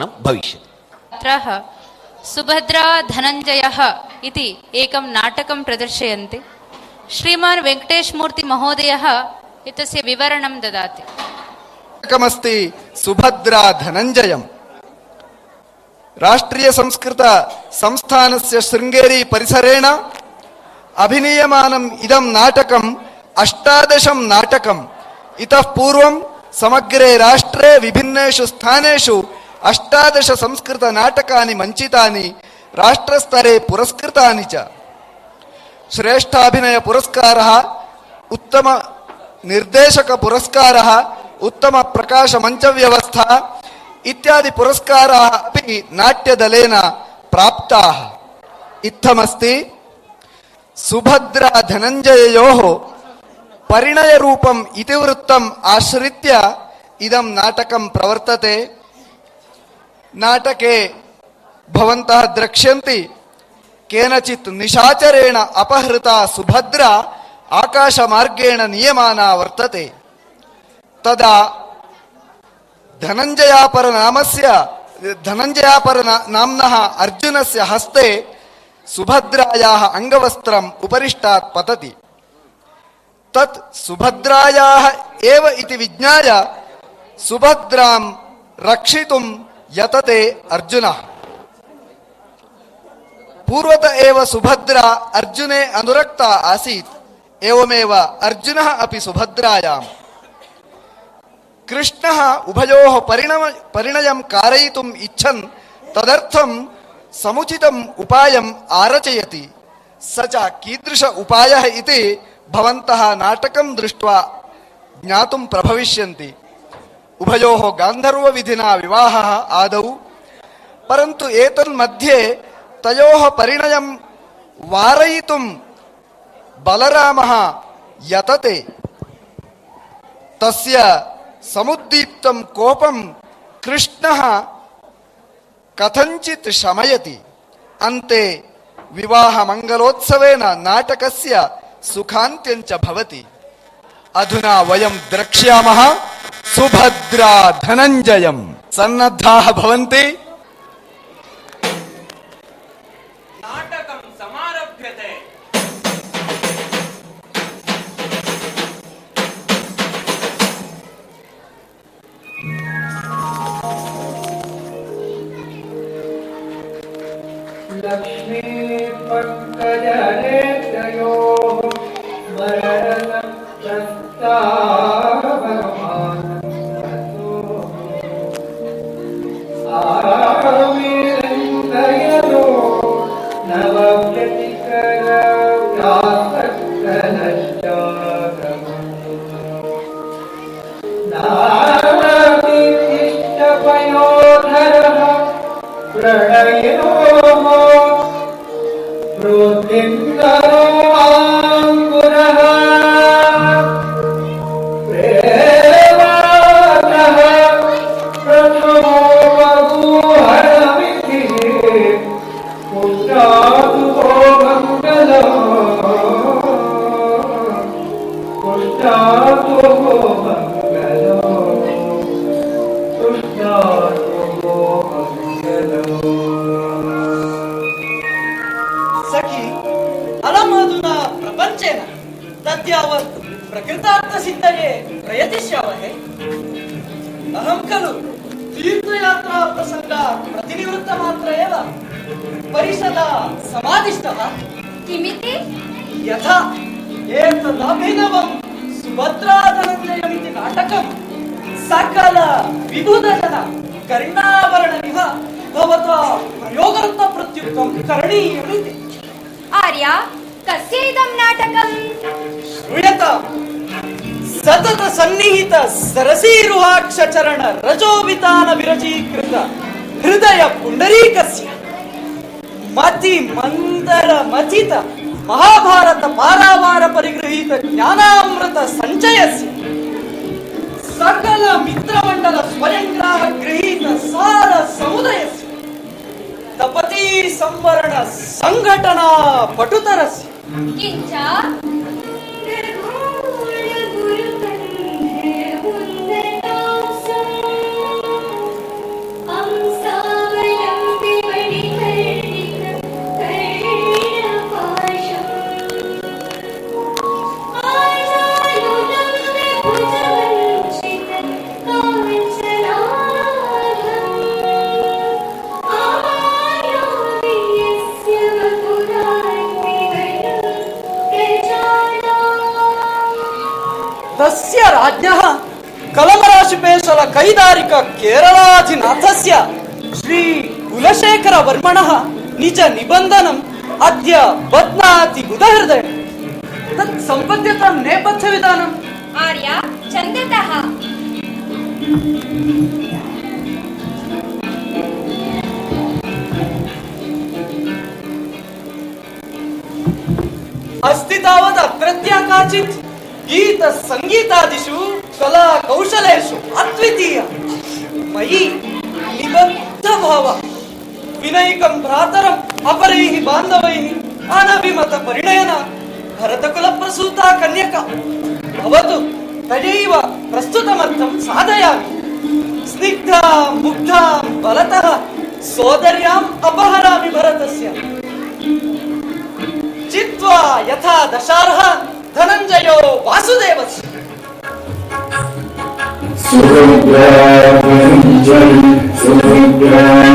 प्रवर्तनं भविष्यति। छात्राः सुभद्रा धनञ्जयः इति एकं नाटकं प्रदर्शयन्ति। श्रीमान् वेङ्कटेशमूर्तिमहोदयः एतस्य विवरणं ददाति। नाटकमस्ति सुभद्रा धनञ्जयम्। राष्ट्रियसंस्कृतसंस्थानस्य शृङ्गेरी परिसरेण अभिनीयमानम् इदं नाटकम् अष्टादशं नाटकम्। इतः पूर्वं समग्रे राष्ट्रे विभिन्नेषु स्थानेषु అష్టాదశ సంస్కృత నాటకాన్ని మంచితాని రాష్ట్రస్తరే పురస్కృతాని చ. శ్రేష్టాభినయ పురస్కార ఉత్తమ నిర్దేశక పురస్కార ఉత్తమ ప్రకాశ మంచ వ్యవస్థ ఇత్యాది పురస్కార అవి నాట్యదలేన ప్రాప్త. ఇత్తమస్తి సుభద్ర ధనంజయయో పరిణయ రూపం ఇతివృత్తం ఆశ్రిత్య ఇదం నాటకం ప్రవర్తతే. नाटके भवन्तः द्रक्ष्यन्ति। केनचित् निशाचरेण अपहृता सुभद्रा आकाशमार्गेण नियमाना वर्तते। तदा धनञ्जयापरनामस्य धनञ्जयापरनाम्नः अर्जुनस्य हस्ते सुभद्रायाः अङ्गवस्त्रम् उपरिष्टात् पतति। तत् सुभद्रायाः एव इति विज्ञाय सुभद्रां रक्षितुं यतते अर्जुन। पूर्वत एव सुभद्रा अर्जुने अनुरक्ता आसीत्, एवमेव अर्जुनः अपि सुभद्रायाम्। कृष्णः उभयोः परिणम, परिणयं कारयितुम् इच्छन्, तदर्थं समुचितम् उपायम् आरचयति। स च कीदृश उपायः इति भवन्तः नाटकं दृष्ट्वा ज्ञातुं प्रभविष्यन्ति। ఉభయో గాంధర్వ విధినా వివాహ ఆదౌ పరంతు ఏతన్మధ్యే తయో పరిణయం వారయితుం బలరామ యతతే తస్య సముద్దీప్తం కోపం కృష్ణ కథంచిత్ శమయతి అంతే వివాహమంగళోత్సవేన నాటకస్య సుఖాంత్యం భవతి అధునా వయం ద్రక్ష్యామ सुभद्रा धनञ्जयम् सन्नद्धाः भवन्ति। नाटकम् मरणं लक्ष्मीपक्तजे प्रणयो ಸಂವರಣ ಸಂಘಟನಾ ಪಟುತರಸಿ. कौशल कैदारिक केरलाधिनाथस्य श्री कुलशेखर वर्मणः निज निबन्धनम् अद्य बध्नाति बुधहृदय तत् सम्पद्यतां नेपथ्यविधानम् आर्या चन्दतः अस्ति तावत् अत्रत्या काचित् गीत ಕಲಾ ಕೌಶಲೇಶು ಅದ್ವಿತೀಯ. ಮಯಿ ನಿಬದ್ಧ ಭಾವ. ವಿನೈಕಂ ಭ್ರಾತರಂ ಅಪರೈಹಿ ಬಾಂಧವೈಹಿ ಅನಭಿಮತ ಪರಿಣಯನ. ಭರತಕುಲ ಪ್ರಸೂತ ಕನ್ಯಕ. ಅವತು ತಜೈವ ಪ್ರಸ್ತುತಮರ್ಥಂ ಸಾಧಯ ಸ್ನಿಗ್ಧ ಮುಗ್ಧ ಬಲತಃ ಸೋದರ್ಯಾಂ ಅಪಹರಾಮಿ ಭರತಸ್ಯ. ಚಿತ್ವಾ ಯಥಾ ದಶಾರ್ಹ Sukhya Vinjali, Sukhya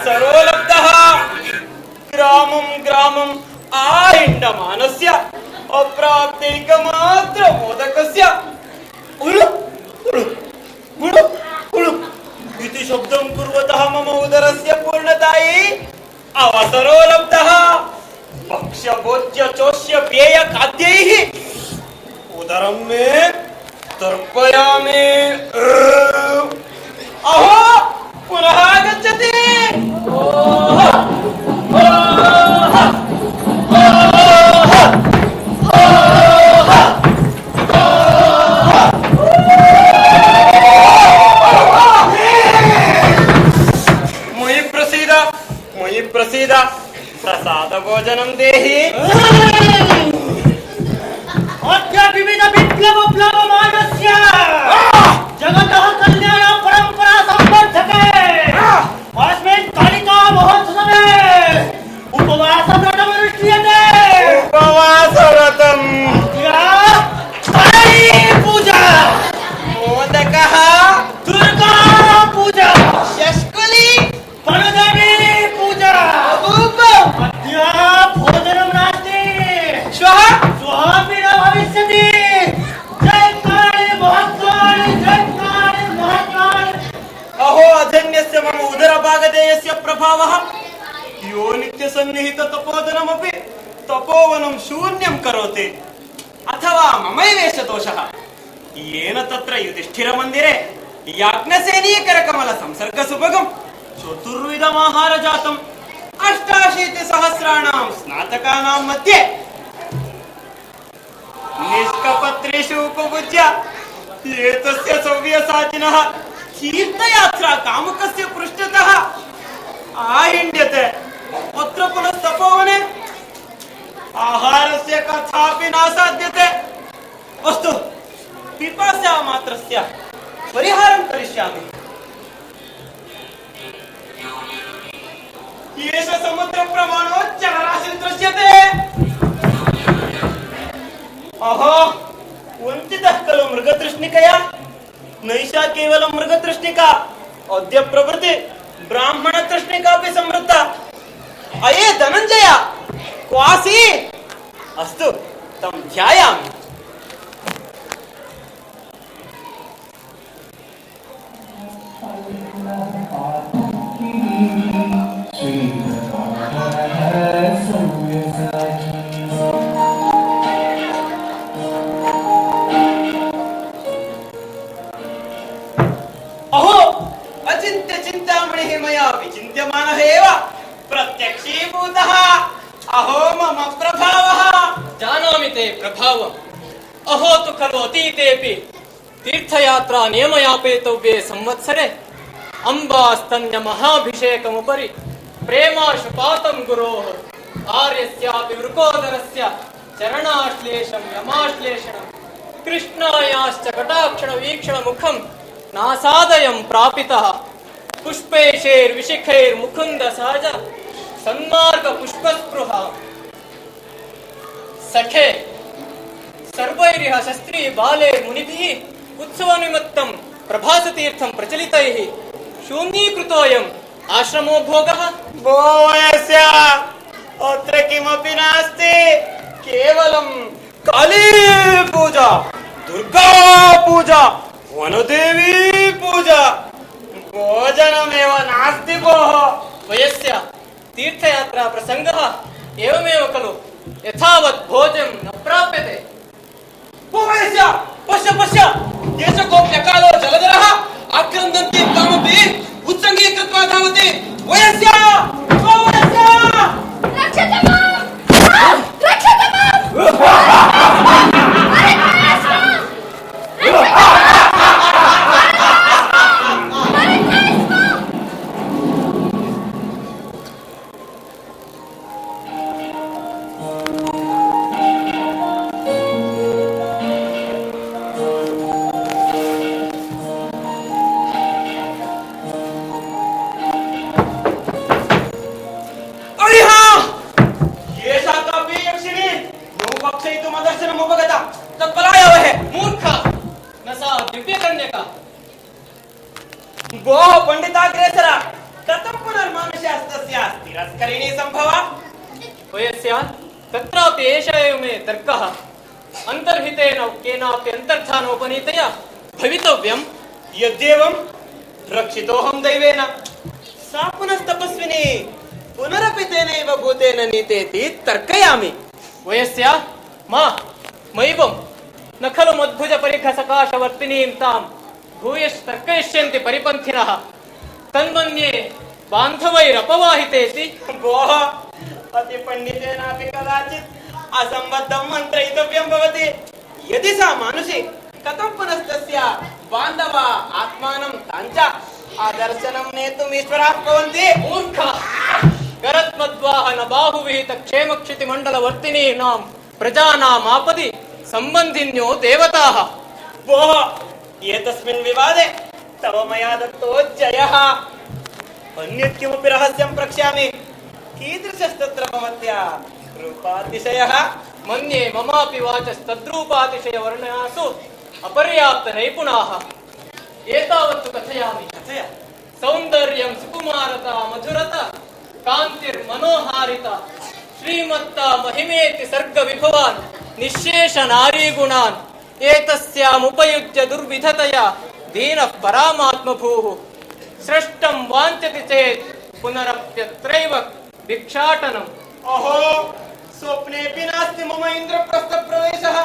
अवसरो लब्धः ग्रामं ग्रामम् आहिण्डमानस्य अप्राप्तैकमात्र मोदकस्य उळु उळु उळु उळु इति शब्दं कुर्वतः मम उदरस्य पूर्णतायै अवसरो लब्धः भक्ष्यभोज्य चोष्य पेय खाद्यैः उदरं मे तर्पयामि। अहो, पुनः आगच्छति। भोजनं देहि। अद्य विविध विप्लव प्लवमानस्य। जगतः कल्याण परम्परा सम्वर्धके अस्मिन् कालिका महोत्सवे। उपवासव्रतमनुष्ठीयते। उपवासव्रतम् मम उदरभागधेयस्य प्रभावः। यो नित्यसन्निहित तपोधनमपि तपोवनं शून्यं करोति। अथवा ममैवेष दोषः येन तत्र युधिष्ठिरमन्दिरे याज्ञसेनीकरकमल संसर्गसुभगं चतुर्विधमाहार जातम् अष्टाशीतिसहस्राणां स्नातकानां मध्ये निष्कपत्रेषु उपभुज्य एतस्य सव्यसाचिनः तीर्थयात्रा कामुकस्य पृष्ठतः आहिण्यते। अत्र पुनस्तपोवने आहारस्य कथापि नासाध्यते। अस्तु पिपासा मात्रस्य परिहारं करिष्यामि। एष समुद्रप्रमाणोच्चराशिं दृश्यते। अहो, वञ्चितः खलु मृगतृष्णिकया। नैषा केवल मृग तृष्णिका अद्य प्रवृत्ति ब्राह्मण तृष्णिका भी समृद्धा। अये धनंजय, क्वासी। अस्तु तम ध्यायामि। मया विचिन्त्यमानः एव प्रत्यक्षीभूतः अहो मम प्रभावः। जानामि ते प्रभावम्। अहो तु खलु अतीतेऽपि। तीर्थयात्रा नियमयापेतव्ये संवत्सरे। अम्बास्तन्य महाभिषेकमुपरि प्रेमाशुपातं गुरोः। आर्यस्यापि वृकोदरस्य। चरणाश्लेषं, यमाश्लेषणं। कृष्णायाश्च कटाक्षणवीक्षणमुखं नासादयं प्रापितः। पुष्पैषैर्विशिखैर्मुकुन्द सहज सन्मार्गपुष्पस्पृहा सखे, सर्वैरिह शस्त्री बाले मुनिभिः, उत्सवनिमित्तं प्रभासतीर्थं प्रचलितैः, शून्यीकृतोऽयम् आश्रमो भोगः। भोयस्य अत्र किमपि नास्ति, केवलं काली पूजा दुर्गा पूजा वनदेवी पूजा। भोजनमेव नास्ति भोः। वयस्य तीर्थयात्रा प्रसङ्गः एवमेव खलु। यथावत् भोजनं न प्राप्यते। भोयस्य पश्य पश्य। देशकोऽप्यकालो जलधरः आक्रन्दन्ति तामपि उत्सङ्गीकृत्वा धावति। वयस्य वयस्य रक्षत माँ! रक्षत माँ! यो पक्षयितुमदर्शनमुपगता तत्पलायवहे मूर्ख। न सा दिव्यकन्यका भोः पण्डिताग्रेसर कथं पुनर्मानुषास्तस्य तिरस्करिणी सम्भवा वयस्य तत्रापि एष मे तर्कः। अन्तर्हितेन केनापि अन्तर्धानोपनीतया भवितव्यम्। यद्येवं रक्षितोऽहं दैवेन। सा पुनस्तपस्विनी पुनरपि तेनैव भूतेन नीतेति तर्कयामि। वयस्य मा मैवं न खलु मद्भुजपरिखसकाशवर्तिनीं तां भूयस्तर्कयिष्यन्ति परिपन्थिनः तन्मन्ये बान्धवैरपवाहितेति भोः अतिपण्डितेनापि कदाचित् असम्बद्धं मन्त्रयितव्यं भवति यदि सा मानुषी कथं पुनस्तस्य बान्धवा आत्मानं ताञ्च आदर्शनं नेतुम् ईश्वराः भवन्ति मूर्ख गरत्मद्वाहन बाहुविहित क्षेमक्षितिमण्डलवर्तिनीनां प्रजानामापदि सम्बन्धिन्यो देवताः भोः एतस्मिन् विवादे तव मया दत्तो जयः अन्यत् किमपि रहस्यं प्रक्ष्यामि कीदृशस्तत्र भवत्या रूपातिशयः मन्ये ममापि वाचस्तद्रूपातिशयवर्णनासु अपर्याप्तनैपुणाः एतावत्तु कथयामि कथय सौन्दर्यं सुकुमारता मधुरता कान्तिर्मनोहारिता श्रीमत्ता महिमेति सर्गविभवान् निःशेष नारीगुणान् एतस्यामुपयुज्य दुर्विधतया दीनः परामात्मभूः। सृष्टं वाञ्छति चेत् पुनरप्यत्रैव भिक्षाटनम्। अहो स्वप्नेऽपि नास्ति मम इन्द्रप्रस्थप्रवेशः।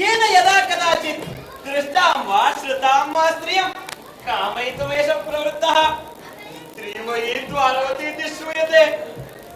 येन यदा कदाचित् दृष्टां वा श्रुतां वा स्त्रियं कामयितुमेष प्रवृत्तः स्त्रीमयी द्वारवती इति श्रूयते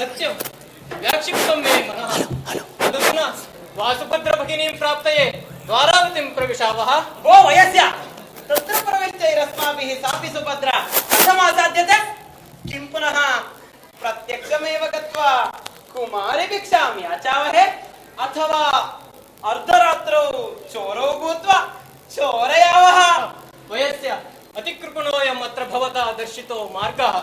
सत्यं। व्याक्षिप्तं मे मनः। तदधुना वासुभद्रभगिनीं प्राप्तये द्वारावतीं प्रविशावः। भो वयस्य। तत्र प्रविष्टैरस्माभिः सापि सुभद्रा। कथमासाध्यते किं पुनः? प्रत्यक्षमेव गत्वा कुमारीभिक्षां याचावहे अथवा अर्धरात्रौ चोरौ भूत्वा चोरयावः। वयस्य अतिकृपणोऽयम् अत्र भवता दर्शितो मार्गः।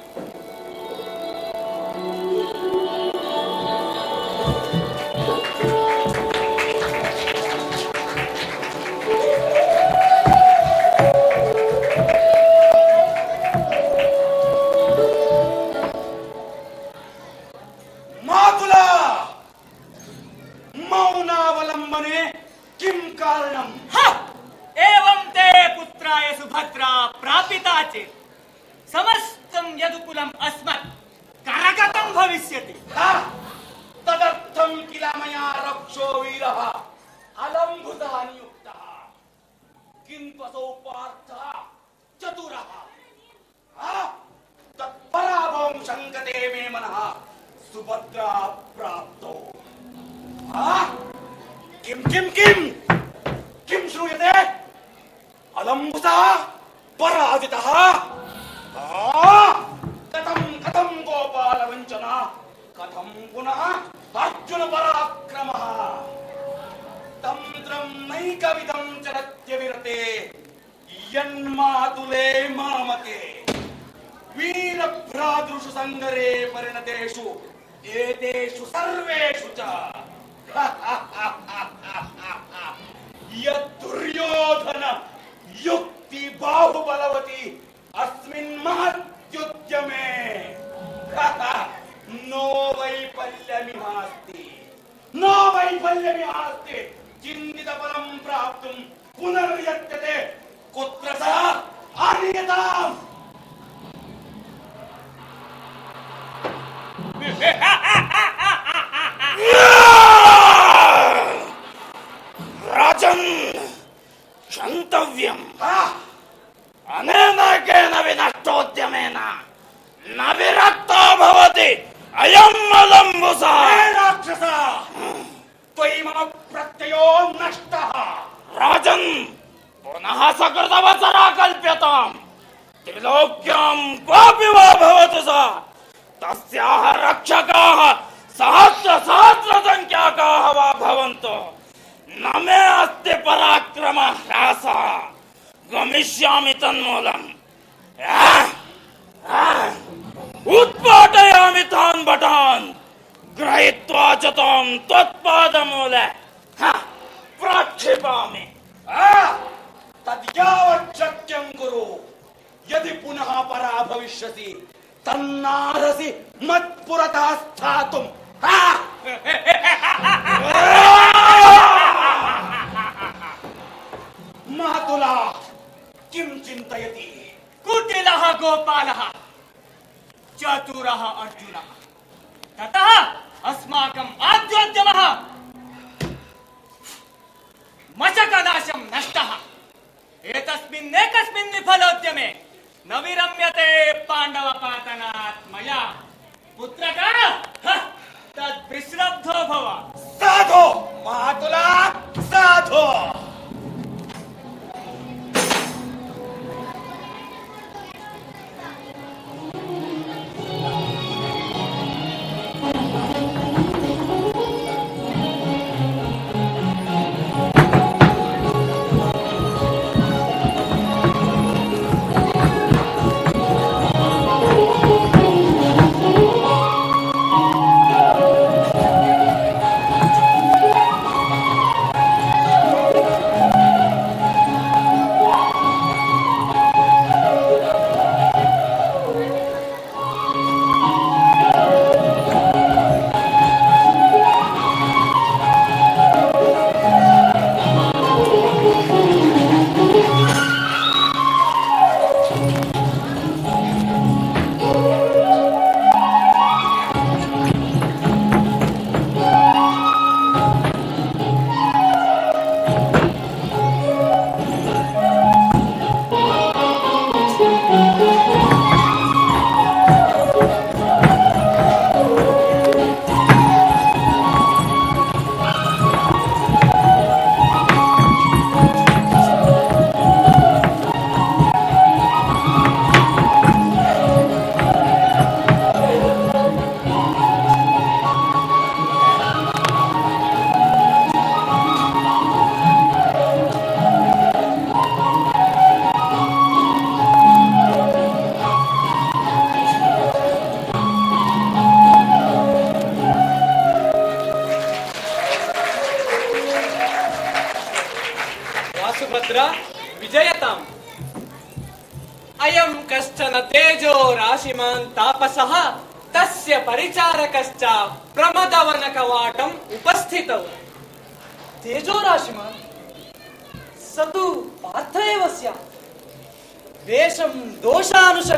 पुत्राय सुभद्रा प्रापिता चेत् समस्तं यदुकुलम् अस्मत्, करगतं भविष्यति? तदर्थं किल मया रक्षो वीरः? अलम्भुतः नियुक्तः। किन्त्वसौ पार्थः? गमिष्यामि तन्मूलम्! उत्पाटयामि तान् भटान् गृहीत्वा च ताम् त्वत्पादमूले! प्रक्षिपामि। तद्यावत् शक्यं कुरु। यदि पुनः परा भविष्यसि तन्नारसि मत्पुरतः स्थातुम्। मातुला किं चिन्तयति कुटिलः गोपालः चतुरः अर्जुनः। ततः अस्माकम् आद्योद्यमः मशकनाशं नष्टः। एतस्मिन्नेकस्मिन् विफलोद्यमे न विरम्यते पाण्डवपातनात् मया पुत्रकः ह, तद्विश्रब्धो भव। साधो मातुला साधो।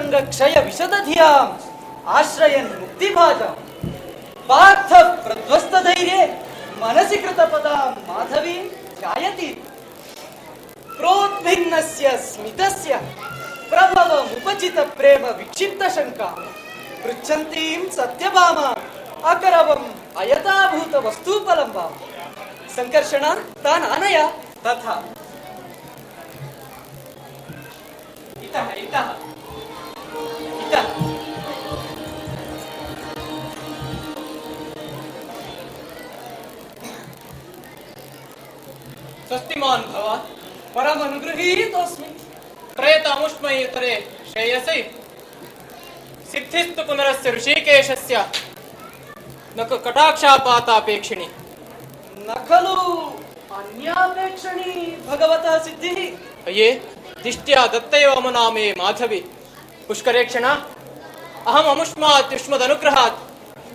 संग क्षय विशदधियाम्। आश्रयन् मुक्तिभाजाम् पार्थ प्रध्वस्तधैर्ये मनसि कृतपदां माधवीं गायति। प्रोद्भिन्नस्य स्मितस्य प्रभवमुपचित प्रेम विक्षिप्त शङ्का। पृच्छन्तीं सत्यभामा अकरवम् अयथाभूत वा सङ्कर्षण तान् आनय तथा। इतः इतः। स्वस्तिमान् भव परमनुगृहीतोऽस्मि प्रयतामुष्मयेतरे श्रेयसि सिद्धिस्तु पुनरस्य ऋषिकेशस्य न कटाक्षापातापेक्षिणि न खलु अन्यापेक्षणी भगवतः सिद्धिः अये दिष्ट्या दत्तैव मम नामे माधवी पुष्करेक्षण अहम् अमुष्मात् युष्मदनुग्रहात्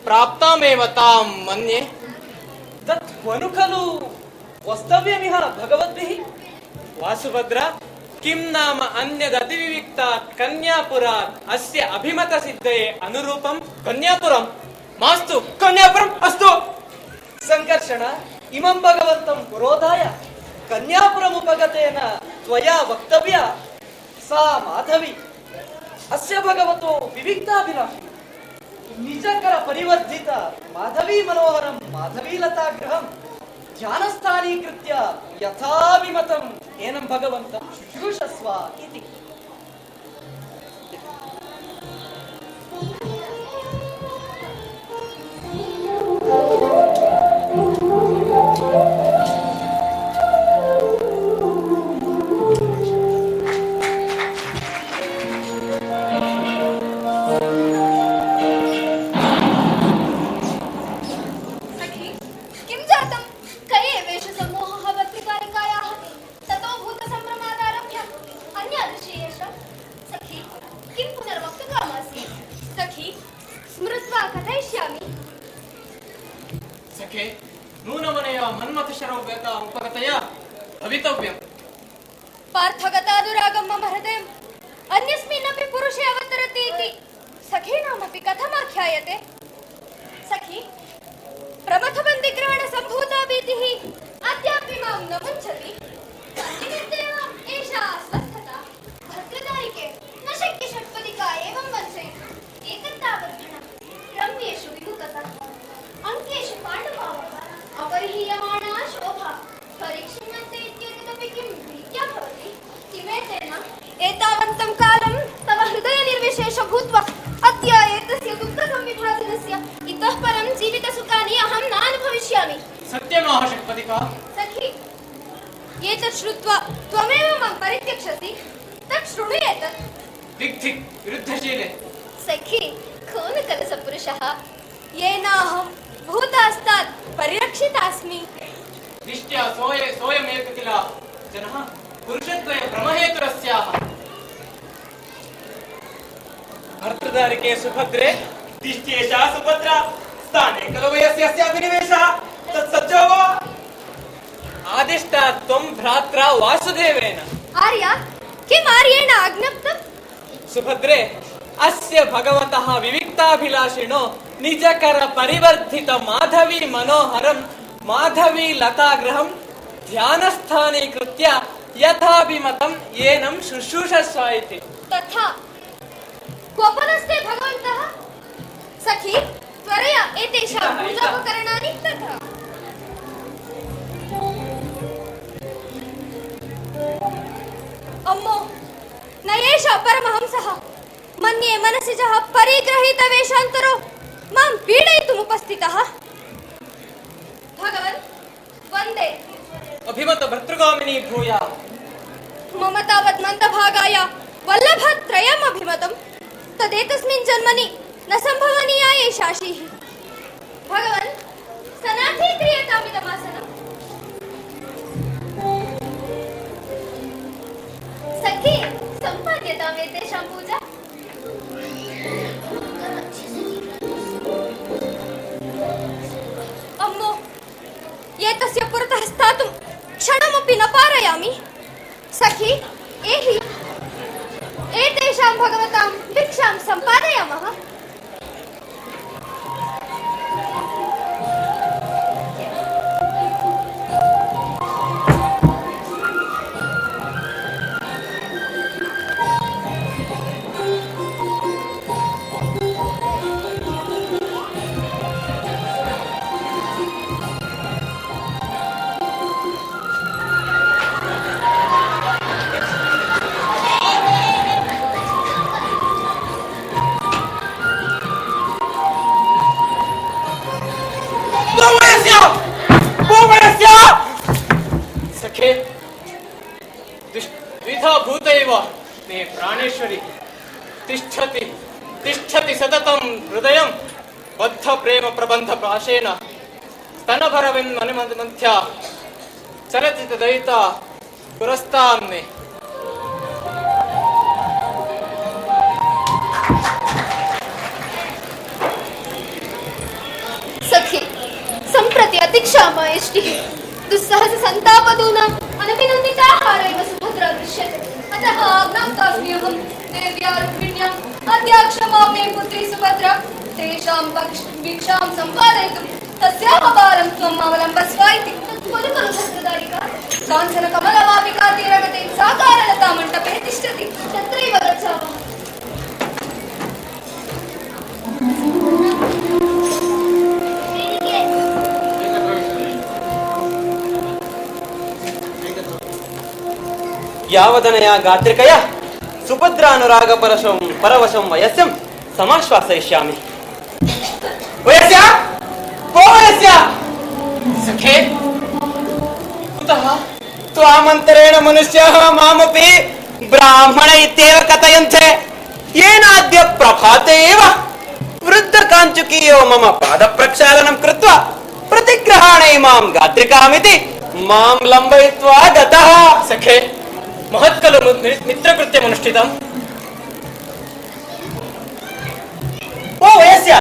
प्राप्तामेव तां मन्ये तत् वनु खलु वस्तव्यमिह भगवद्भिः वासुभद्र किं नाम अन्यदतिविविक्तात् कन्यापुरात् अस्य अभिमतसिद्धये अनुरूपं कन्यापुरं मास्तु कन्यापुरम् अस्तु सङ्कर्षण इमं भगवन्तं पुरोधाय कन्यापुरमुपगतेन त्वया वक्तव्या सा माधवी ಅಸ್ಯ ಭಗವತೋ ವಿವಿಕ್ತಾಭಿಲಾಷಿ. ನಿಜಕರ ಪರಿವರ್ಜಿತ ಮಾಧವಿ ಮನೋಹರಂ, ಮಾಧವೀ ಗೃಹಂ ಧ್ಯಾನಸ್ಥಾನೀಕೃತ್ಯ ಯಥಾವಿಮತಂ ಏನಂ ಭಗವಂತ ಶುಶ್ರೂಷಸ್ವ ಇತಿ. दिक् विरुद्धशीले सखी खूनकलसपुरुषः येनाहं भूतास्तात् परिरक्षितास्मि दिष्ट्या सोय सोऽयमेव किल। जनः पुरुषद्वय भ्रमहेतुरस्याः। भर्तृदारिके सुभद्रे दिष्ट्येषा सुभद्रा स्थाने खलु वयस्य अस्याभिनिवेशः तत्सज्जो वा। आदिष्टा त्वं भ्रात्रा वासुदेवेन। आर्या किम् आर्येण आज्ञप्तम्? सुभद्रे अस्य भगवतः विविक्ताभिलाषिणो निजकर परिवर्धित माधवी मनोहरं माधवी लतागृहं ध्यानस्थानीकृत्य यथाभिमतं येनं शुश्रूषस्व इति। तथा क्वपदस्ते भगवन्तः? सखी त्वरया एतेषां इतः, इतः। पूजापकरणानि तथा अम्मो न एषः परमहंसः मन्ये मनसिजः परिग्रहीतवेषान्तरो माँ पीडयितुमुपस्थितः। भगवन् वंदे। अभिमत भर्तृगामिनी भूया। मम तावत् मन्दभागाय वल्लभत्रयम् अभिमतं तदेतस्मिन् जन्मनि न सम्भवनीया एषा शीः भगवन् सनाथी क्रियतामिदमासनम्। सखी सम्पाद्यताम् एतेषां पूजा प्रबन्ध पाशेन स्तनभरविन् मनुमन्थ्या चलति दयिता पुरस्तां मे सखी सम्प्रति अतिक्षामयष्टिः दुस्सहस सन्तापदूनाम् अनभिनन्दिताहारैव सुभद्रा दृश्यते अतः पुत्री सुभद्रा तेषां पक्ष भिक्षां सम्पादयितुं तस्याः बालं त्वम् अवलम्बस्व इति खलु खलु भद्रदारिका काञ्चन कमलवापिका तीरगते साकारलता मण्डपे तिष्ठति तत्रैव गच्छामः यावदनया गात्रिकया सुभद्रानुराग परशं परवशं वयस्यं समाश्वासयिष्यामि वयस्य को वयस्य सखे कुतः त्वामन्तरेण मनुष्यः मामपि ब्राह्मण इत्येव कथयन्ते येनाद्य प्रभाते एव वृद्धकाञ्चुकीयो मम पादप्रक्षालनं कृत्वा प्रतिग्रहाणे माँ गात्रिकामिति माँ लम्बयित्वा गतः सखे महत्कलु मि- मित्रकृत्यमनुष्ठितम् ओ वयस्य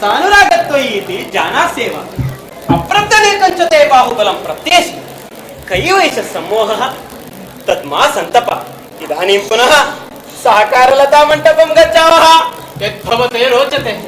ಸಾನುರಾಗತ್ವಯೀತಿ ಜಾನಾಸೇವ ಅಪ್ರತ್ತನೇಕಂಚತೆ ಬಾಹುಬಲಂ ಪ್ರತ್ಯೇಶ. ಕೈವೈಶ ಸಮೋಹ, ತದ್ಮಾ ಸಂತಪ. ಇದಾನಿಂ ಪುನಃ ಸಹಕಾರಲತಾ ಮಂಟಪಂ ಗಚ್ಚಾವಹ ಯದ್ಭವತೆ ರೋಚತೆ.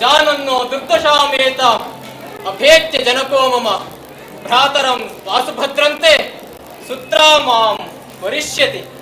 जानन्नो दुर्दशामेताम् अभेत्य जनको मम। भ्रातरं वासुभद्रन्ते। सुत्रा मां वरिष्यति।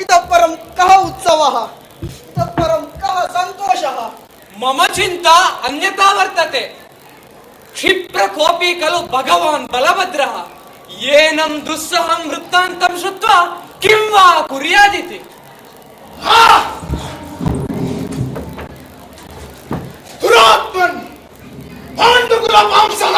इतः परं कः उत्सवः तत् परं कः सन्तोषः मम चिन्ता अन्यथा वर्तते क्षिप्रकोपी खलु भगवान् बलभद्रः येनं दुःसहं वृत्तान्तं श्रुत्वा किं वा कुर्यादिति दुरात्मन् पाण्डुकुलमांसः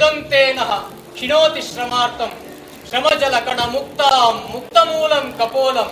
మృదంతేన శిణోతి శ్రమార్థం శ్రమజలకణ ముక్తాం ముక్తమూలం కపోలం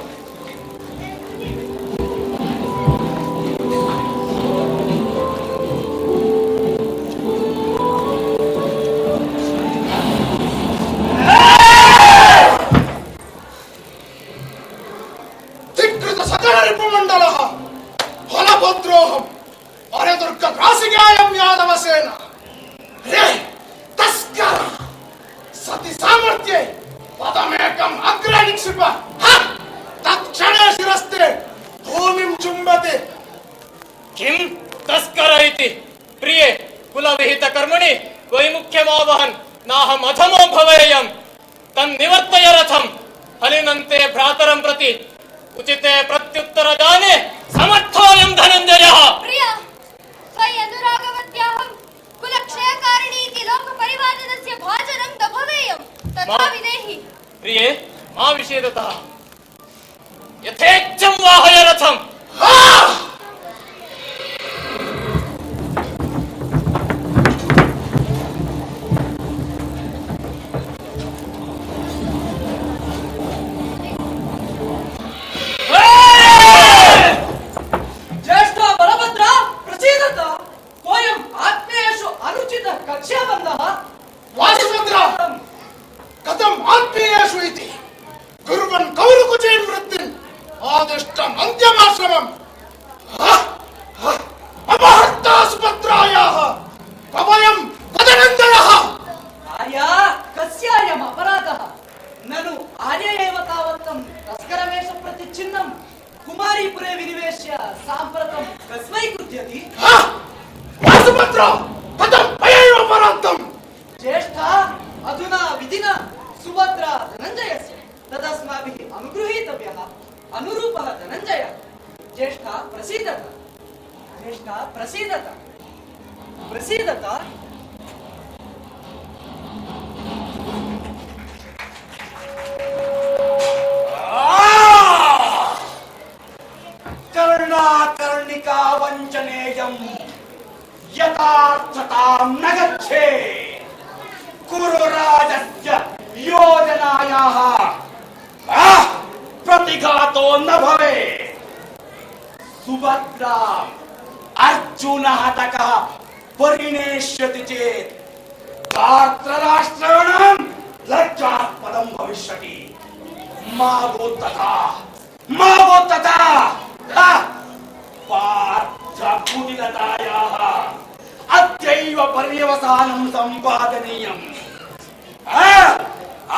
ഇവ പര്യവസാനം സമ്പാദനീയം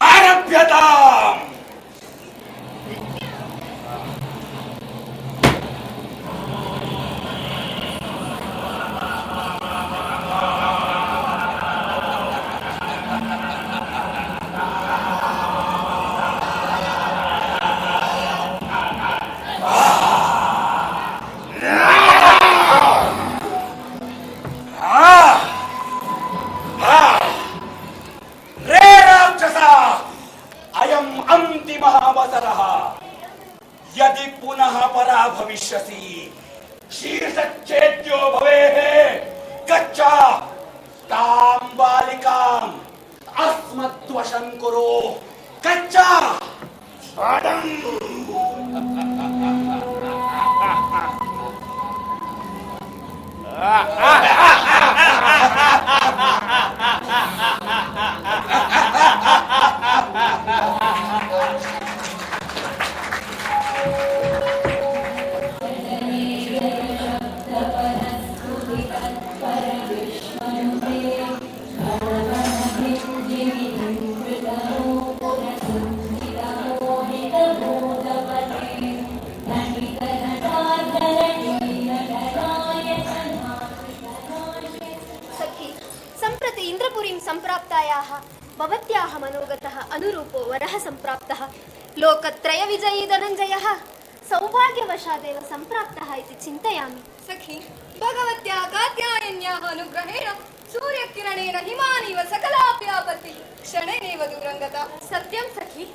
ആരഭ്യതാം. वरः सम्प्राप्तः। लोकत्रयविजयी धनञ्जयः सौभाग्यवशादेव सम्प्राप्तः इति सखी सखि भगवत्याः कात्यायन्याः अनुग्रहेण सूर्यकिरणेन हिमानिव सकलाप्यापत्तिः क्षणेनैव सत्यं सखि।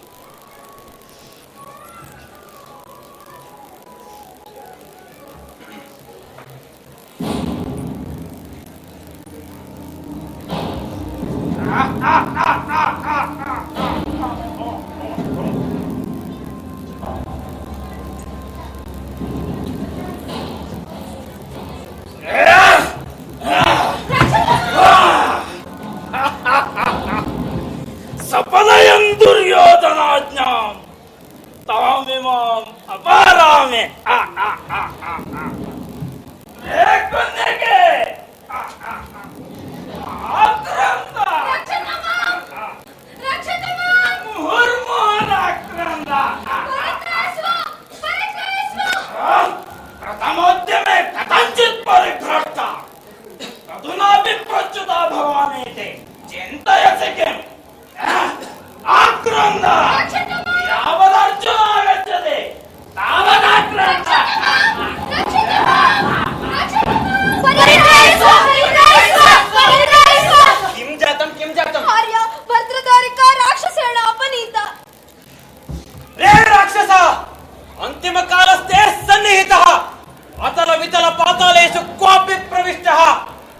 प्रविष्ट प्रविष्टः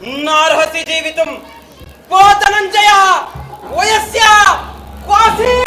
जीवित। जीवितुम् को धनञ्जयः क्वासी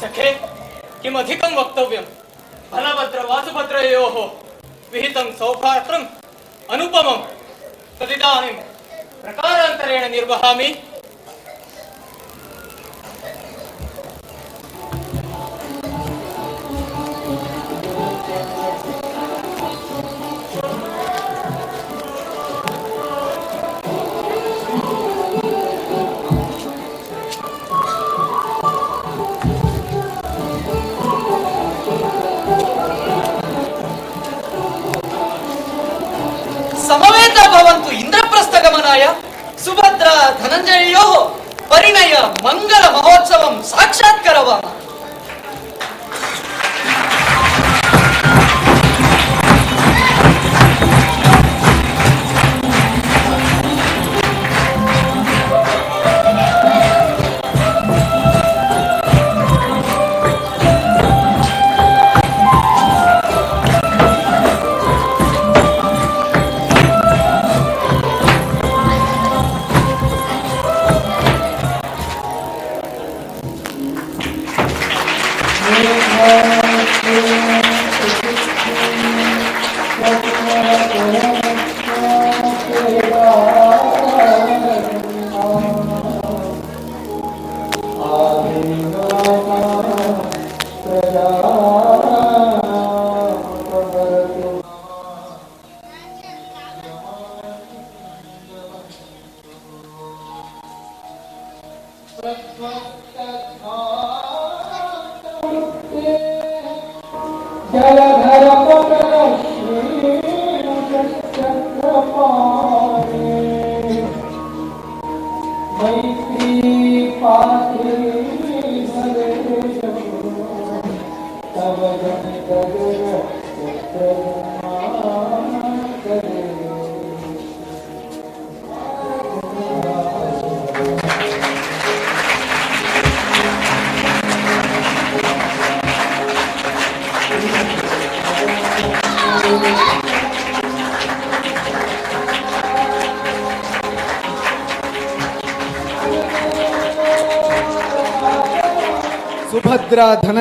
सखे किमधिकं वक्तव्यं? फलभद्रवासुभद्रयोः विहितं सौभात्रम् अनुपमं तदिदानीं प्रकारान्तरेण निर्वहामि। ಧನಂಜಯೋ ಪರಿಣಯ ಮಂಗಳ ಮಹೋತ್ಸವಂ ಸಾಕ್ಷಾತ್ಕರವಾಮ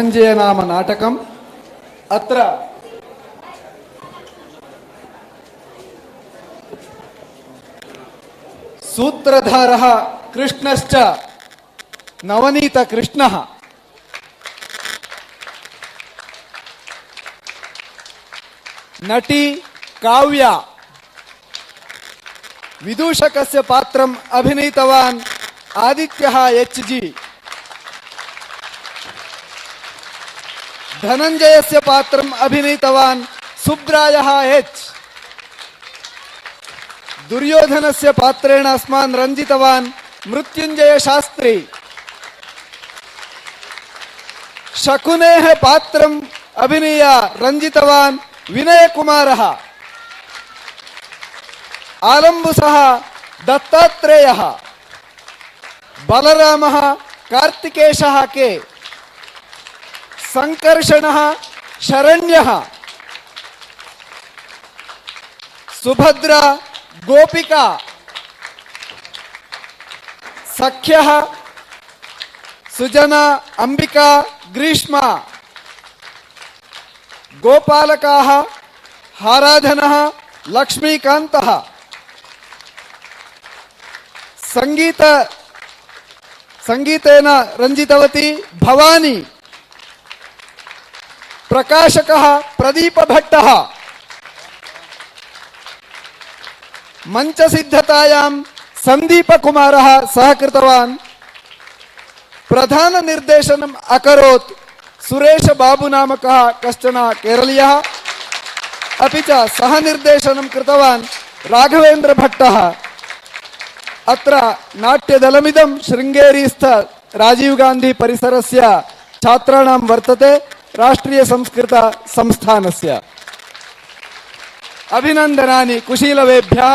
धनञ्जय नाम नाटकम्। अत्र सूत्रधारः कृष्णश्च नवनीतकृष्णः। नटी काव्या। विदूषकस्य पात्रम् अभिनीतवान् आदित्यः एच् जि। धनञ्जयस्य पात्रम् अभिनीतवान् सुब्रायः एच्। दुर्योधनस्य पात्रेण अस्मान् रञ्जितवान् मृत्युञ्जयशास्त्री शकुनेः पात्रम् अभिनीय रञ्जितवान् विनयकुमारः। आलम्बुसः दत्तात्रेयः। बलरामः कार्तिकेशः के? संकर्षणः, शरण्यः। सुभद्रा, गोपिका। सख्यः, सुजना, अंबिका, ग्रीष्मा। गोपालकाः, हाराधन, लक्ष्मीकान्तः। संगीत, संगीतेन रञ्जितवती भवानी। प्रकाशकः प्रदीपभट्टः। मञ्चसिद्धतायां सन्दीपकुमारः सहकृतवान्। प्रधाननिर्देशनम् अकरोत् सुरेशबाबुनामकः कश्चन केरलीयः। अपि च सहनिर्देशनं कृतवान् राघवेन्द्रभट्टः। अत्र नाट्यदलमिदं शृङ्गेरीस्थ राजीव गान्धी परिसरस्य छात्राणां वर्तते। राष्ट्रियसंस्कृतसंस्थानस्य अभिनंदना कुशीलवेभ्यः।